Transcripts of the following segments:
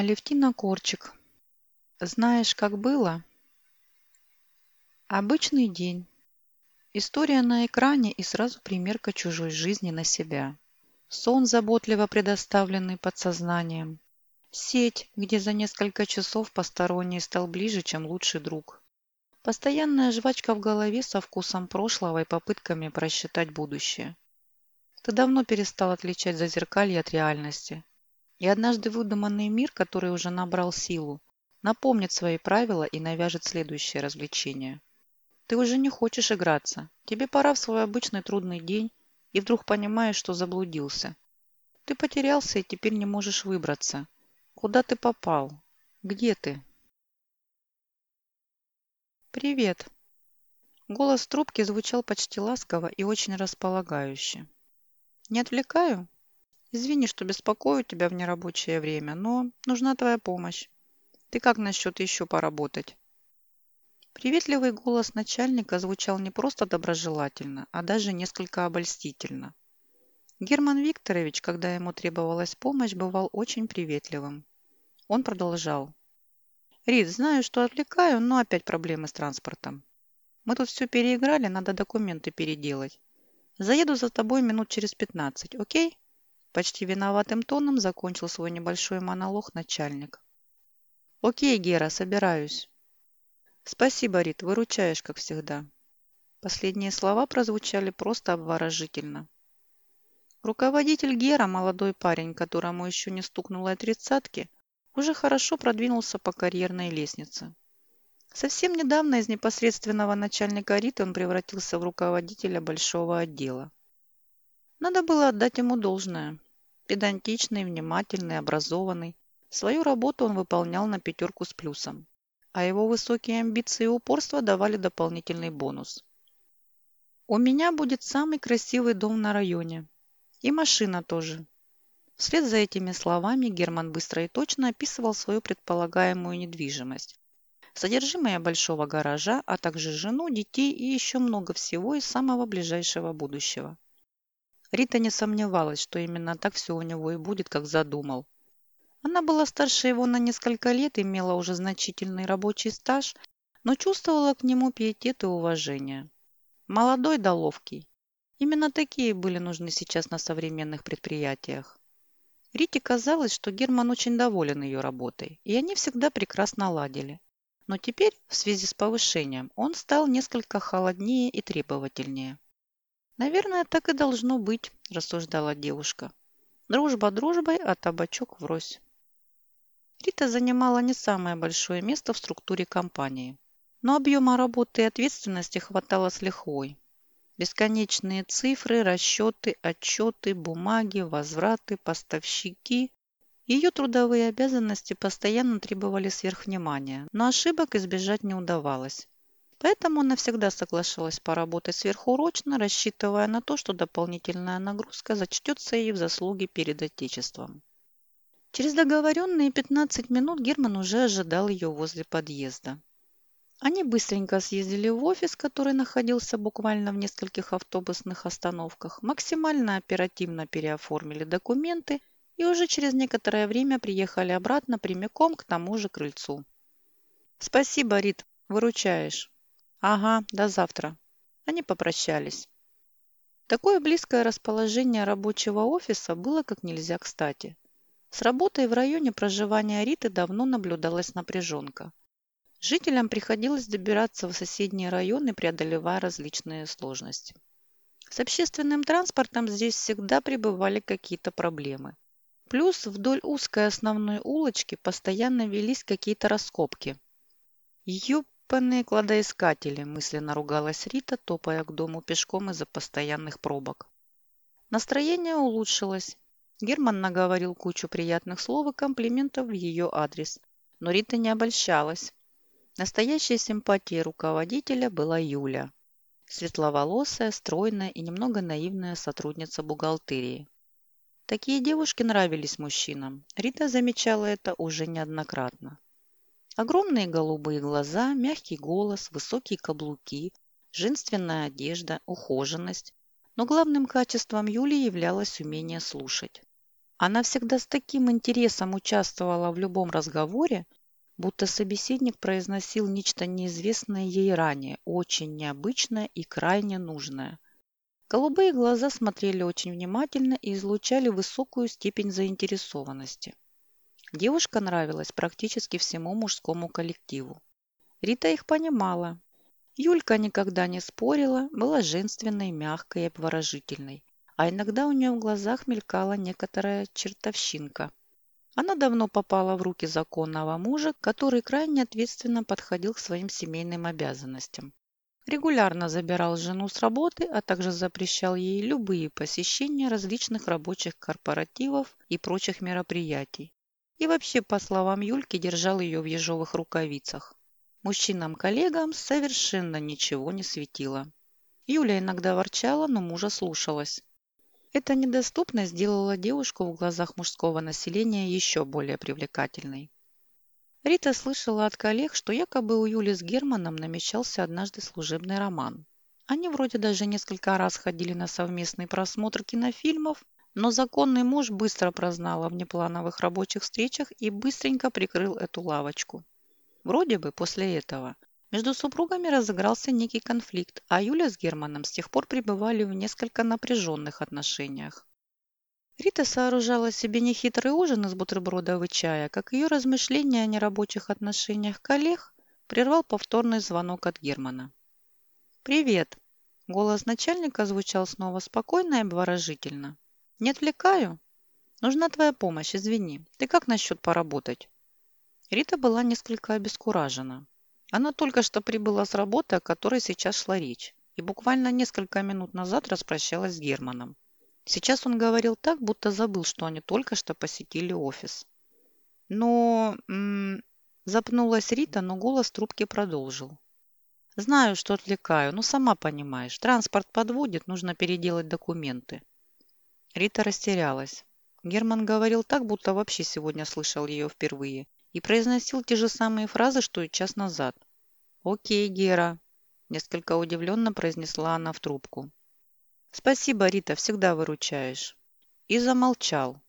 Алевтина Корчик. Знаешь, как было? Обычный день. История на экране и сразу примерка чужой жизни на себя. Сон, заботливо предоставленный подсознанием. Сеть, где за несколько часов посторонний стал ближе, чем лучший друг. Постоянная жвачка в голове со вкусом прошлого и попытками просчитать будущее. Ты давно перестал отличать зазеркалье от реальности. И однажды выдуманный мир, который уже набрал силу, напомнит свои правила и навяжет следующее развлечение. Ты уже не хочешь играться. Тебе пора в свой обычный трудный день, и вдруг понимаешь, что заблудился. Ты потерялся и теперь не можешь выбраться. Куда ты попал? Где ты? Привет. Голос трубки звучал почти ласково и очень располагающе. Не отвлекаю? Извини, что беспокою тебя в нерабочее время, но нужна твоя помощь. Ты как насчет еще поработать? Приветливый голос начальника звучал не просто доброжелательно, а даже несколько обольстительно. Герман Викторович, когда ему требовалась помощь, бывал очень приветливым. Он продолжал. «Рит, знаю, что отвлекаю, но опять проблемы с транспортом. Мы тут все переиграли, надо документы переделать. Заеду за тобой минут через пятнадцать, окей?» Почти виноватым тоном закончил свой небольшой монолог начальник. «Окей, Гера, собираюсь». «Спасибо, Рит, выручаешь, как всегда». Последние слова прозвучали просто обворожительно. Руководитель Гера, молодой парень, которому еще не стукнуло и тридцатки, уже хорошо продвинулся по карьерной лестнице. Совсем недавно из непосредственного начальника Риты он превратился в руководителя большого отдела. Надо было отдать ему должное. Педантичный, внимательный, образованный. Свою работу он выполнял на пятерку с плюсом. А его высокие амбиции и упорство давали дополнительный бонус. «У меня будет самый красивый дом на районе. И машина тоже». Вслед за этими словами Герман быстро и точно описывал свою предполагаемую недвижимость. Содержимое большого гаража, а также жену, детей и еще много всего из самого ближайшего будущего. Рита не сомневалась, что именно так все у него и будет, как задумал. Она была старше его на несколько лет, имела уже значительный рабочий стаж, но чувствовала к нему пиетет и уважение. Молодой да ловкий. Именно такие были нужны сейчас на современных предприятиях. Рите казалось, что Герман очень доволен ее работой, и они всегда прекрасно ладили. Но теперь, в связи с повышением, он стал несколько холоднее и требовательнее. «Наверное, так и должно быть», – рассуждала девушка. «Дружба дружбой, а табачок врозь». Рита занимала не самое большое место в структуре компании. Но объема работы и ответственности хватало с лихвой. Бесконечные цифры, расчеты, отчеты, бумаги, возвраты, поставщики. Ее трудовые обязанности постоянно требовали сверхвнимания, но ошибок избежать не удавалось. Поэтому она всегда соглашалась поработать сверхурочно, рассчитывая на то, что дополнительная нагрузка зачтется ей в заслуги перед Отечеством. Через договоренные 15 минут Герман уже ожидал ее возле подъезда. Они быстренько съездили в офис, который находился буквально в нескольких автобусных остановках, максимально оперативно переоформили документы и уже через некоторое время приехали обратно прямиком к тому же крыльцу. «Спасибо, Рит, выручаешь». Ага, до завтра. Они попрощались. Такое близкое расположение рабочего офиса было как нельзя кстати. С работой в районе проживания Риты давно наблюдалась напряженка. Жителям приходилось добираться в соседние районы, преодолевая различные сложности. С общественным транспортом здесь всегда пребывали какие-то проблемы. Плюс вдоль узкой основной улочки постоянно велись какие-то раскопки. Ёп «Панные кладоискатели», – мысленно ругалась Рита, топая к дому пешком из-за постоянных пробок. Настроение улучшилось. Герман наговорил кучу приятных слов и комплиментов в ее адрес. Но Рита не обольщалась. Настоящей симпатией руководителя была Юля. Светловолосая, стройная и немного наивная сотрудница бухгалтерии. Такие девушки нравились мужчинам. Рита замечала это уже неоднократно. Огромные голубые глаза, мягкий голос, высокие каблуки, женственная одежда, ухоженность. Но главным качеством Юли являлось умение слушать. Она всегда с таким интересом участвовала в любом разговоре, будто собеседник произносил нечто неизвестное ей ранее, очень необычное и крайне нужное. Голубые глаза смотрели очень внимательно и излучали высокую степень заинтересованности. Девушка нравилась практически всему мужскому коллективу. Рита их понимала. Юлька никогда не спорила, была женственной, мягкой и обворожительной. А иногда у нее в глазах мелькала некоторая чертовщинка. Она давно попала в руки законного мужа, который крайне ответственно подходил к своим семейным обязанностям. Регулярно забирал жену с работы, а также запрещал ей любые посещения различных рабочих корпоративов и прочих мероприятий. И вообще, по словам Юльки, держал ее в ежовых рукавицах. Мужчинам-коллегам совершенно ничего не светило. Юля иногда ворчала, но мужа слушалась. Эта недоступность сделала девушку в глазах мужского населения еще более привлекательной. Рита слышала от коллег, что якобы у Юли с Германом намечался однажды служебный роман. Они вроде даже несколько раз ходили на совместный просмотр кинофильмов, но законный муж быстро прознал о внеплановых рабочих встречах и быстренько прикрыл эту лавочку. Вроде бы после этого между супругами разыгрался некий конфликт, а Юля с Германом с тех пор пребывали в несколько напряженных отношениях. Рита сооружала себе нехитрый ужин из бутербродов и чая, как ее размышления о нерабочих отношениях коллег прервал повторный звонок от Германа. «Привет!» Голос начальника звучал снова спокойно и обворожительно. «Не отвлекаю? Нужна твоя помощь, извини. Ты как насчет поработать?» Рита была несколько обескуражена. Она только что прибыла с работы, о которой сейчас шла речь, и буквально несколько минут назад распрощалась с Германом. Сейчас он говорил так, будто забыл, что они только что посетили офис. Но... Запнулась Рита, но голос трубки продолжил. Знаю, что отвлекаю, но сама понимаешь. Транспорт подводит, нужно переделать документы. Рита растерялась. Герман говорил так, будто вообще сегодня слышал ее впервые и произносил те же самые фразы, что и час назад. «Окей, Гера», – несколько удивленно произнесла она в трубку. «Спасибо, Рита, всегда выручаешь». И замолчал.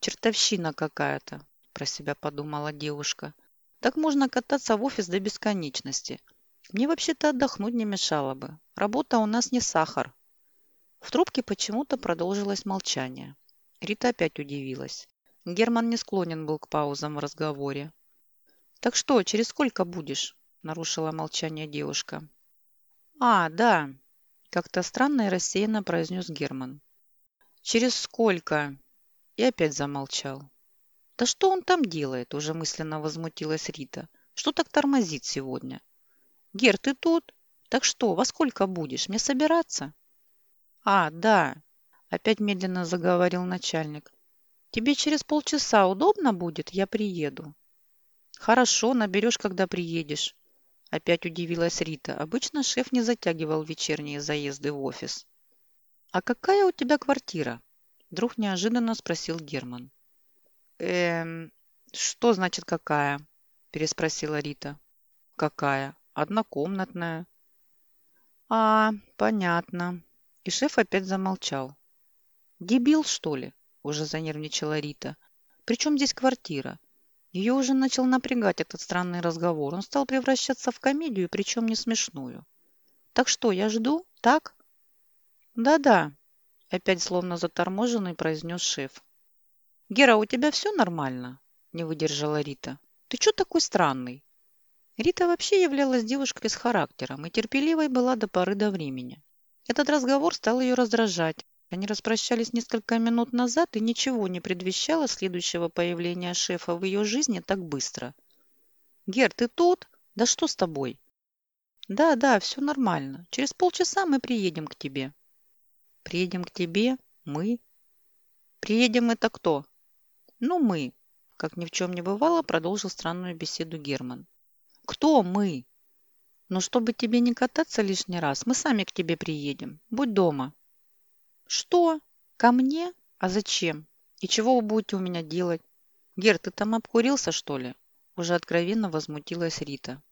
«Чертовщина какая-то», – про себя подумала девушка. «Так можно кататься в офис до бесконечности. Мне вообще-то отдохнуть не мешало бы. Работа у нас не сахар». В трубке почему-то продолжилось молчание. Рита опять удивилась. Герман не склонен был к паузам в разговоре. «Так что, через сколько будешь?» – нарушила молчание девушка. «А, да», – как-то странно и рассеянно произнес Герман. «Через сколько?» И опять замолчал. «Да что он там делает?» – уже мысленно возмутилась Рита. «Что так тормозит сегодня?» «Гер, ты тут? Так что, во сколько будешь? Мне собираться?» «А, да», – опять медленно заговорил начальник. Тебе через полчаса удобно будет? Я приеду. Хорошо, наберешь, когда приедешь. Опять удивилась Рита. Обычно шеф не затягивал вечерние заезды в офис. А какая у тебя квартира? Вдруг неожиданно спросил Герман. Эм, что значит какая? Переспросила Рита. Какая? Однокомнатная. А, понятно. И шеф опять замолчал. Дебил, что ли? Уже занервничала Рита. Причем здесь квартира? Ее уже начал напрягать этот странный разговор. Он стал превращаться в комедию, причем не смешную. Так что, я жду? Так? Да-да, опять словно заторможенный произнес шеф. Гера, у тебя все нормально? Не выдержала Рита. Ты что такой странный? Рита вообще являлась девушкой с характером и терпеливой была до поры до времени. Этот разговор стал ее раздражать, они распрощались несколько минут назад, и ничего не предвещало следующего появления шефа в ее жизни так быстро. «Гер, ты тут? Да что с тобой?» «Да, да, все нормально. Через полчаса мы приедем к тебе». «Приедем к тебе? Мы?» «Приедем это кто?» «Ну, мы», – как ни в чем не бывало, продолжил странную беседу Герман. «Кто мы?» «Но чтобы тебе не кататься лишний раз, мы сами к тебе приедем. Будь дома». «Что? Ко мне? А зачем? И чего вы будете у меня делать? Гер, ты там обкурился, что ли?» Уже откровенно возмутилась Рита.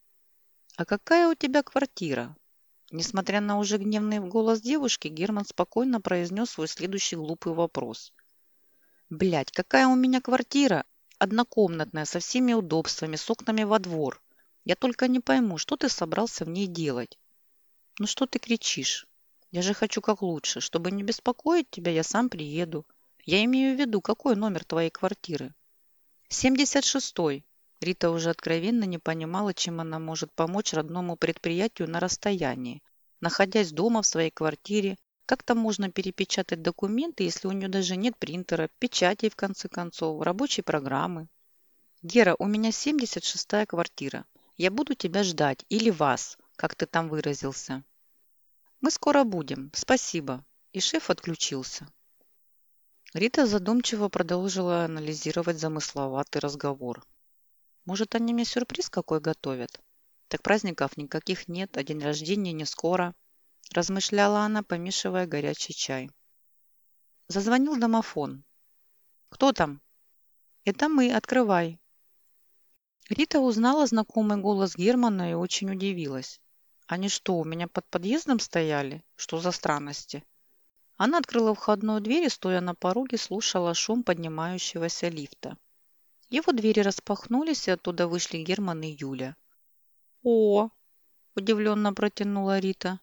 «А какая у тебя квартира?» Несмотря на уже гневный голос девушки, Герман спокойно произнес свой следующий глупый вопрос. Блядь, какая у меня квартира? Однокомнатная, со всеми удобствами, с окнами во двор. Я только не пойму, что ты собрался в ней делать? Ну что ты кричишь? Я же хочу как лучше. Чтобы не беспокоить тебя, я сам приеду. Я имею в виду, какой номер твоей квартиры? 76-й. Рита уже откровенно не понимала, чем она может помочь родному предприятию на расстоянии. Находясь дома в своей квартире, как там можно перепечатать документы, если у нее даже нет принтера, печатей, в конце концов, рабочей программы? Гера, у меня 76-я квартира. Я буду тебя ждать. Или вас, как ты там выразился. Мы скоро будем. Спасибо. И шеф отключился. Рита задумчиво продолжила анализировать замысловатый разговор. Может, они мне сюрприз какой готовят? Так праздников никаких нет, а день рождения не скоро размышляла она, помешивая горячий чай. Зазвонил домофон. «Кто там?» «Это мы, открывай». Рита узнала знакомый голос Германа и очень удивилась. «Они что, у меня под подъездом стояли? Что за странности?» Она открыла входную дверь и, стоя на пороге, слушала шум поднимающегося лифта. Его двери распахнулись, и оттуда вышли Герман и Юля. «О!» – удивленно протянула Рита.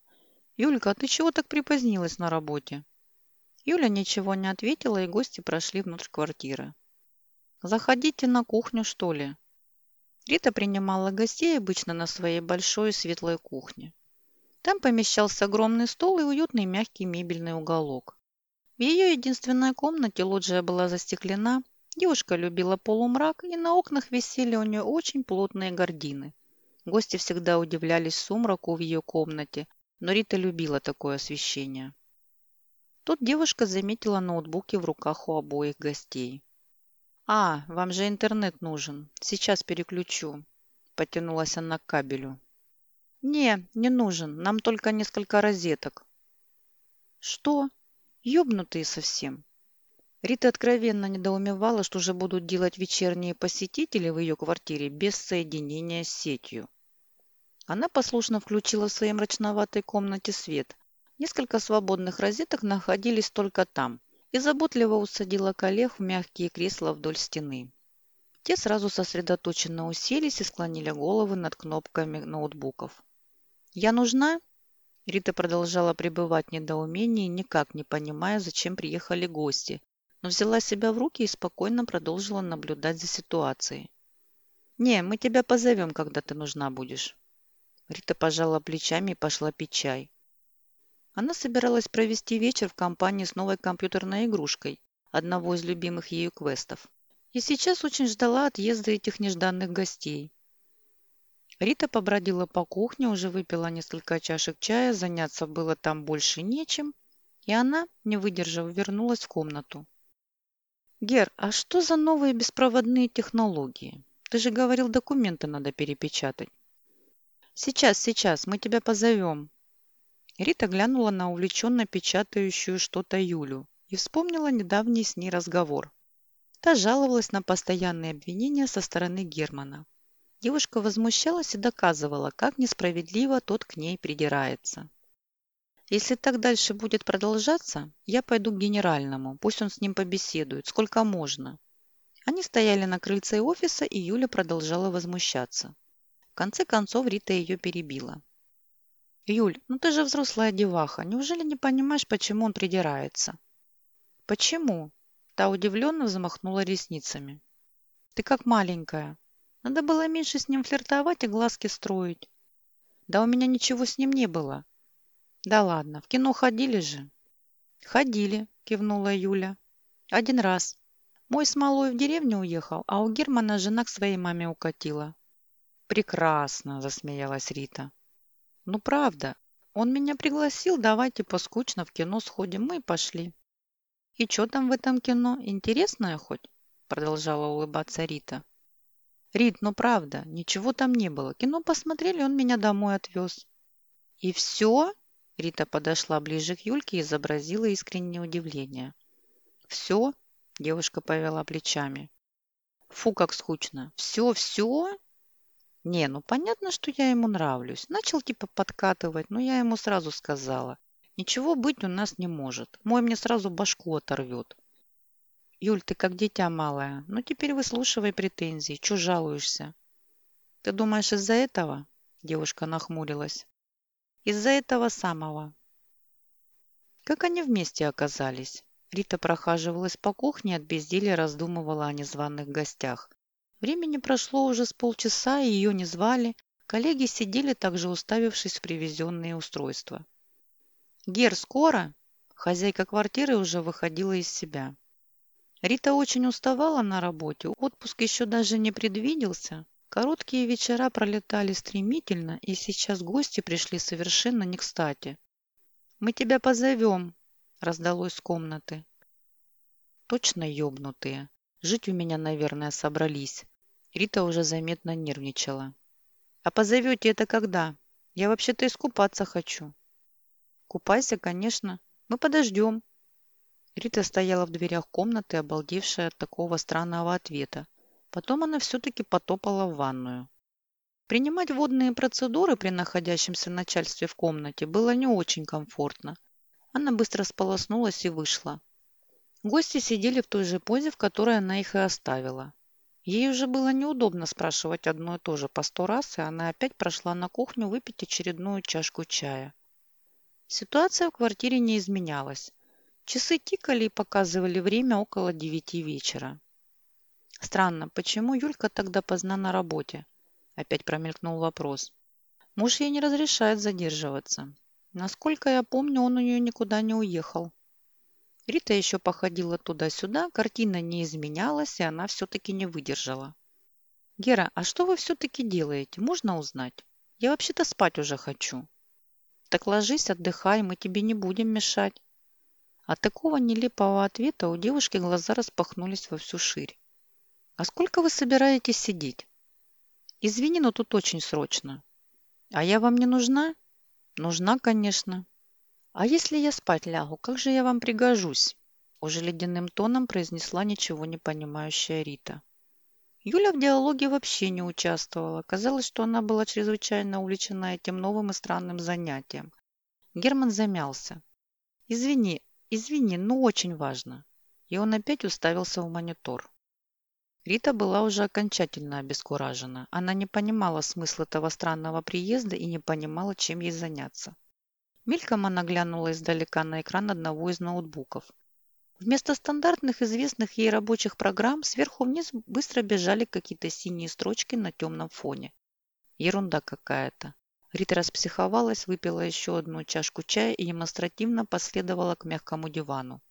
«Юлька, а ты чего так припозднилась на работе?» Юля ничего не ответила, и гости прошли внутрь квартиры. «Заходите на кухню, что ли?» Рита принимала гостей обычно на своей большой светлой кухне. Там помещался огромный стол и уютный мягкий мебельный уголок. В ее единственной комнате лоджия была застеклена, девушка любила полумрак, и на окнах висели у нее очень плотные гардины. Гости всегда удивлялись сумраку в ее комнате, но Рита любила такое освещение. Тут девушка заметила ноутбуки в руках у обоих гостей. «А, вам же интернет нужен. Сейчас переключу». Потянулась она к кабелю. «Не, не нужен. Нам только несколько розеток». «Что? Ёбнутые совсем». Рита откровенно недоумевала, что же будут делать вечерние посетители в ее квартире без соединения с сетью. Она послушно включила в своей мрачноватой комнате свет. Несколько свободных розеток находились только там и заботливо усадила коллег в мягкие кресла вдоль стены. Те сразу сосредоточенно уселись и склонили головы над кнопками ноутбуков. «Я нужна?» Рита продолжала пребывать в недоумении, никак не понимая, зачем приехали гости, но взяла себя в руки и спокойно продолжила наблюдать за ситуацией. «Не, мы тебя позовем, когда ты нужна будешь». Рита пожала плечами и пошла пить чай. Она собиралась провести вечер в компании с новой компьютерной игрушкой, одного из любимых ею квестов. И сейчас очень ждала отъезда этих нежданных гостей. Рита побродила по кухне, уже выпила несколько чашек чая, заняться было там больше нечем, и она, не выдержав, вернулась в комнату. «Гер, а что за новые беспроводные технологии? Ты же говорил, документы надо перепечатать». «Сейчас, сейчас, мы тебя позовем». Рита глянула на увлеченно печатающую что-то Юлю и вспомнила недавний с ней разговор. Та жаловалась на постоянные обвинения со стороны Германа. Девушка возмущалась и доказывала, как несправедливо тот к ней придирается. «Если так дальше будет продолжаться, я пойду к генеральному, пусть он с ним побеседует, сколько можно». Они стояли на крыльце офиса, и Юля продолжала возмущаться. В конце концов Рита ее перебила. «Юль, ну ты же взрослая деваха. Неужели не понимаешь, почему он придирается?» «Почему?» Та удивленно взмахнула ресницами. «Ты как маленькая. Надо было меньше с ним флиртовать и глазки строить. Да у меня ничего с ним не было. Да ладно, в кино ходили же?» «Ходили», кивнула Юля. «Один раз. Мой с малой в деревню уехал, а у Германа жена к своей маме укатила. «Прекрасно!» – засмеялась Рита. «Ну, правда. Он меня пригласил, давайте поскучно в кино сходим. Мы пошли». «И что там в этом кино? Интересное хоть?» – продолжала улыбаться Рита. «Рит, ну правда, ничего там не было. Кино посмотрели, он меня домой отвез». «И все?» – Рита подошла ближе к Юльке и изобразила искреннее удивление. «Все?» – девушка повела плечами. «Фу, как скучно. Все, все?» Не, ну понятно, что я ему нравлюсь. Начал типа подкатывать, но я ему сразу сказала. Ничего быть у нас не может. Мой мне сразу башку оторвет. Юль, ты как дитя малое. Ну теперь выслушивай претензии. Чё жалуешься? Ты думаешь из-за этого? Девушка нахмурилась. Из-за этого самого. Как они вместе оказались? Рита прохаживалась по кухне, от безделья раздумывала о незваных гостях. Времени прошло уже с полчаса, и ее не звали. Коллеги сидели также уставившись в привезенные устройства. «Гер, скоро?» Хозяйка квартиры уже выходила из себя. Рита очень уставала на работе, отпуск еще даже не предвиделся. Короткие вечера пролетали стремительно, и сейчас гости пришли совершенно не кстати. «Мы тебя позовем», — раздалось с комнаты. «Точно ёбнутые. Жить у меня, наверное, собрались». Рита уже заметно нервничала. «А позовете это когда? Я вообще-то искупаться хочу». «Купайся, конечно. Мы подождем». Рита стояла в дверях комнаты, обалдевшая от такого странного ответа. Потом она все-таки потопала в ванную. Принимать водные процедуры при находящемся начальстве в комнате было не очень комфортно. Она быстро сполоснулась и вышла. Гости сидели в той же позе, в которой она их и оставила. Ей уже было неудобно спрашивать одно и то же по сто раз, и она опять прошла на кухню выпить очередную чашку чая. Ситуация в квартире не изменялась. Часы тикали и показывали время около девяти вечера. Странно, почему Юлька тогда поздна на работе? Опять промелькнул вопрос. Муж ей не разрешает задерживаться. Насколько я помню, он у нее никуда не уехал. Рита еще походила туда-сюда, картина не изменялась, и она все-таки не выдержала. «Гера, а что вы все-таки делаете? Можно узнать? Я вообще-то спать уже хочу». «Так ложись, отдыхай, мы тебе не будем мешать». От такого нелепого ответа у девушки глаза распахнулись во всю ширь. «А сколько вы собираетесь сидеть?» Извини, но тут очень срочно. А я вам не нужна? Нужна, конечно. А если я спать лягу, как же я вам пригожусь? Уже ледяным тоном произнесла ничего не понимающая Рита. Юля в диалоге вообще не участвовала. Казалось, что она была чрезвычайно увлечена этим новым и странным занятием. Герман замялся. «Извини, извини, но очень важно». И он опять уставился в монитор. Рита была уже окончательно обескуражена. Она не понимала смысла этого странного приезда и не понимала, чем ей заняться. Мельком она глянула издалека на экран одного из ноутбуков. Вместо стандартных известных ей рабочих программ сверху вниз быстро бежали какие-то синие строчки на темном фоне. Ерунда какая-то. Рита распсиховалась, выпила еще одну чашку чая и демонстративно последовала к мягкому дивану.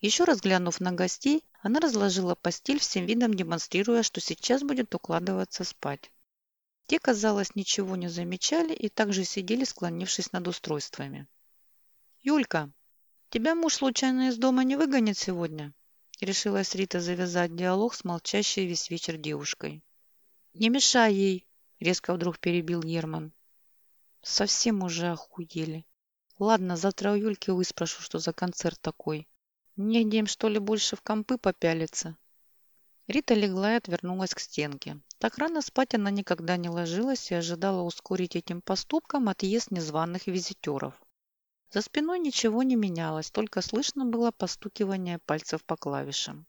Еще раз глянув на гостей, она разложила постель всем видом, демонстрируя, что сейчас будет укладываться спать. Те, казалось, ничего не замечали и также сидели, склонившись над устройствами. «Юлька, тебя муж случайно из дома не выгонит сегодня?» Решилась Рита завязать диалог с молчащей весь вечер девушкой. «Не мешай ей!» – резко вдруг перебил Герман. «Совсем уже охуели. Ладно, завтра у Юльки выспрошу, что за концерт такой. Негде им, что ли, больше в компы попялиться? Рита легла и отвернулась к стенке. Так рано спать она никогда не ложилась и ожидала ускорить этим поступком отъезд незваных визитеров. За спиной ничего не менялось, только слышно было постукивание пальцев по клавишам.